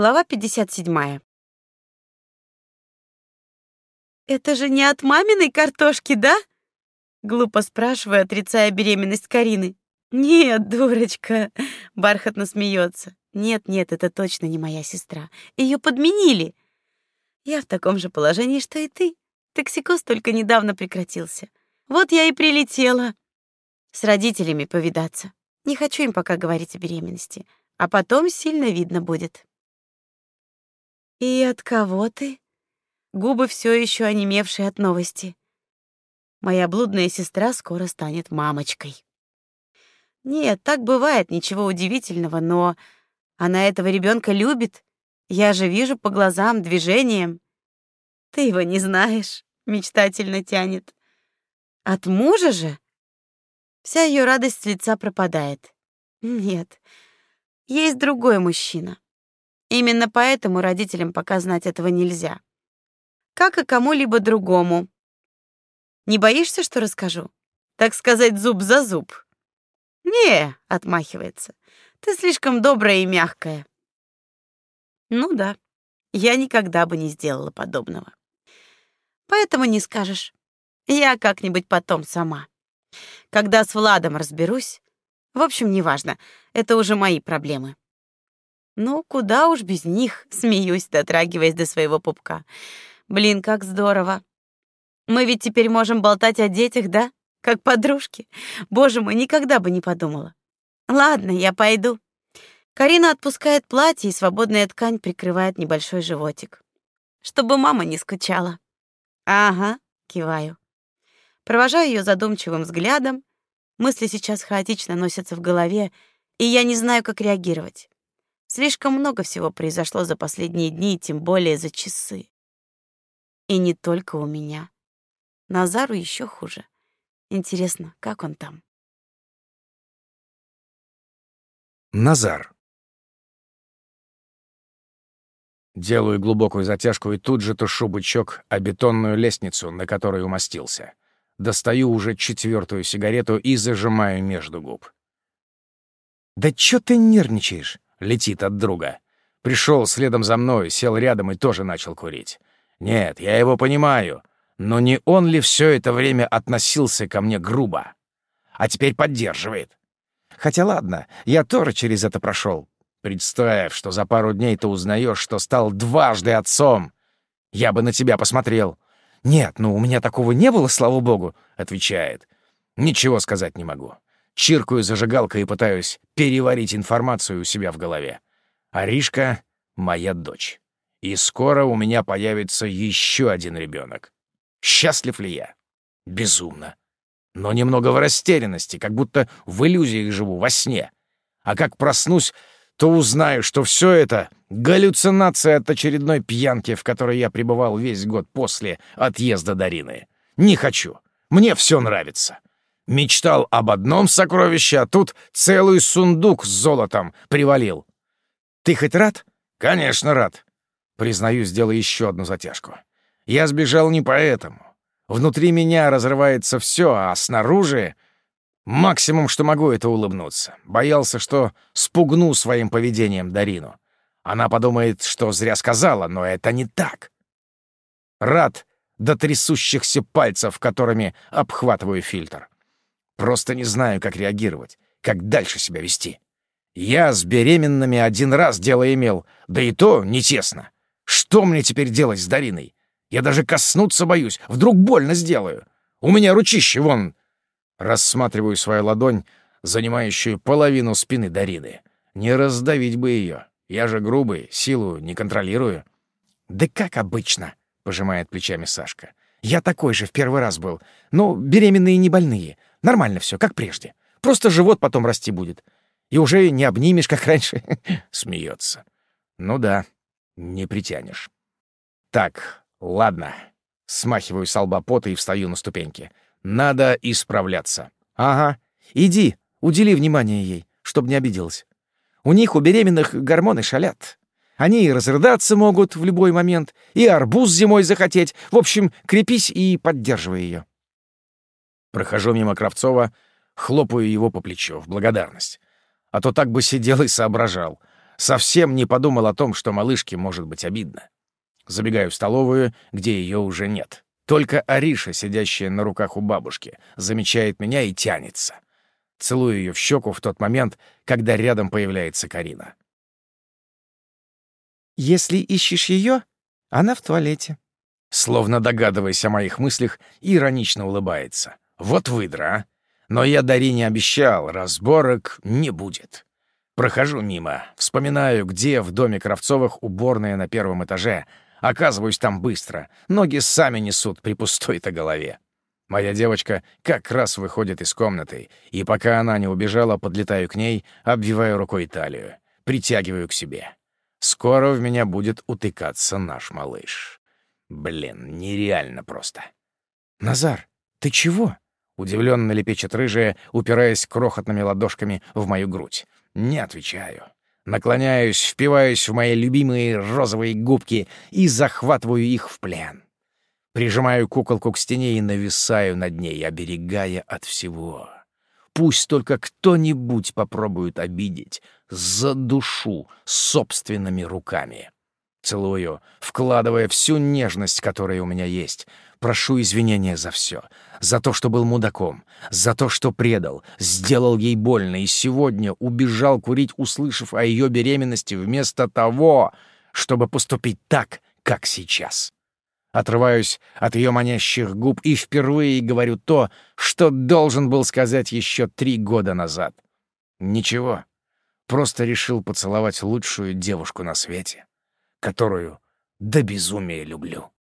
Глава 57. Это же не от маминой картошки, да? Глупо спрашиваю, отрицая беременность Карины. Нет, дурочка, бархатно смеется. Нет, нет, это точно не моя сестра. Ее подменили. Я в таком же положении, что и ты. Токсикоз только недавно прекратился. Вот я и прилетела с родителями повидаться. Не хочу им пока говорить о беременности, а потом сильно видно будет. И от кого ты? Губы все еще онемевшие от новости. Моя блудная сестра скоро станет мамочкой. Нет, так бывает, ничего удивительного, но она этого ребенка любит. Я же вижу по глазам, движениям. Ты его не знаешь, мечтательно тянет. От мужа же? Вся ее радость с лица пропадает. Нет. Есть другой мужчина. Именно поэтому родителям пока знать этого нельзя. Как и кому-либо другому. Не боишься, что расскажу? Так сказать, зуб за зуб. Не, отмахивается. Ты слишком добрая и мягкая. Ну да. Я никогда бы не сделала подобного. Поэтому не скажешь. Я как-нибудь потом сама. Когда с Владом разберусь. В общем, неважно. Это уже мои проблемы. Ну, куда уж без них, смеюсь, дотрагиваясь до своего пупка. Блин, как здорово. Мы ведь теперь можем болтать о детях, да? Как подружки. Боже мой, никогда бы не подумала. Ладно, я пойду. Карина отпускает платье, и свободная ткань прикрывает небольшой животик, чтобы мама не скучала. Ага, киваю. Провожаю ее задумчивым взглядом. Мысли сейчас хаотично носятся в голове, и я не знаю, как реагировать. Слишком много всего произошло за последние дни, тем более за часы. И не только у меня. Назару еще хуже. Интересно, как он там? Назар. Делаю глубокую затяжку и тут же тушу бычок о бетонную лестницу, на которой умостился. Достаю уже четвертую сигарету и зажимаю между губ. «Да чё ты нервничаешь?» — летит от друга. Пришел следом за мной, сел рядом и тоже начал курить. «Нет, я его понимаю, но не он ли все это время относился ко мне грубо? А теперь поддерживает. Хотя ладно, я тоже через это прошел. Представь, что за пару дней ты узнаешь, что стал дважды отцом. Я бы на тебя посмотрел. «Нет, ну у меня такого не было, слава богу», — отвечает. «Ничего сказать не могу. Чиркаю зажигалкой и пытаюсь переварить информацию у себя в голове. Аришка — моя дочь. И скоро у меня появится еще один ребенок. Счастлив ли я? Безумно. Но немного в растерянности, как будто в иллюзиях живу, во сне. А как проснусь, то узнаю, что все это — галлюцинация от очередной пьянки, в которой я пребывал весь год после отъезда Дарины. Не хочу. Мне все нравится. Мечтал об одном сокровище, а тут целый сундук с золотом привалил. Ты хоть рад? Конечно, рад. Признаю, сделай еще одну затяжку. Я сбежал не поэтому. Внутри меня разрывается все, а снаружи Максимум, что могу, это улыбнуться. Боялся, что спугну своим поведением Дарину. Она подумает, что зря сказала, но это не так. Рад до трясущихся пальцев, которыми обхватываю фильтр. Просто не знаю, как реагировать, как дальше себя вести. Я с беременными один раз дело имел, да и то нечестно. Что мне теперь делать с Дариной? Я даже коснуться боюсь, вдруг больно сделаю. У меня ручище вон Рассматриваю свою ладонь, занимающую половину спины Дарины. Не раздавить бы ее. Я же грубый, силу не контролирую. «Да как обычно», — пожимает плечами Сашка. «Я такой же в первый раз был. Но беременные не больные. Нормально все, как прежде. Просто живот потом расти будет. И уже не обнимешь, как раньше». Смеется. «Ну да, не притянешь». «Так, ладно». Смахиваю с лба пота и встаю на ступеньки. Надо исправляться. Ага. Иди, удели внимание ей, чтобы не обиделась. У них, у беременных, гормоны шалят. Они и разрыдаться могут в любой момент, и арбуз зимой захотеть. В общем, крепись и поддерживай ее. Прохожу мимо Кравцова, хлопаю его по плечу в благодарность. А то так бы сидел и соображал. Совсем не подумал о том, что малышке может быть обидно. Забегаю в столовую, где ее уже нет. Только Ариша, сидящая на руках у бабушки, замечает меня и тянется. Целую ее в щеку в тот момент, когда рядом появляется Карина. «Если ищешь ее, она в туалете». Словно догадываясь о моих мыслях, иронично улыбается. «Вот выдра, а! Но я Дарине обещал, разборок не будет». Прохожу мимо, вспоминаю, где в доме Кравцовых уборная на первом этаже — Оказываюсь там быстро. Ноги сами несут при пустой-то голове. Моя девочка как раз выходит из комнаты, и пока она не убежала, подлетаю к ней, обвиваю рукой талию, притягиваю к себе. Скоро в меня будет утыкаться наш малыш. Блин, нереально просто. «Назар, ты чего?» — удивленно лепечет рыжая, упираясь крохотными ладошками в мою грудь. Не отвечаю. Наклоняюсь, впиваюсь в мои любимые розовые губки и захватываю их в плен. Прижимаю куколку к стене и нависаю над ней, оберегая от всего. Пусть только кто-нибудь попробует обидеть, за душу собственными руками. Целую, вкладывая всю нежность, которая у меня есть. Прошу извинения за все. За то, что был мудаком. За то, что предал. Сделал ей больно. И сегодня убежал курить, услышав о ее беременности, вместо того, чтобы поступить так, как сейчас. Отрываюсь от ее манящих губ и впервые говорю то, что должен был сказать еще три года назад. Ничего. Просто решил поцеловать лучшую девушку на свете которую до безумия люблю.